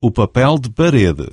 o papel de parede.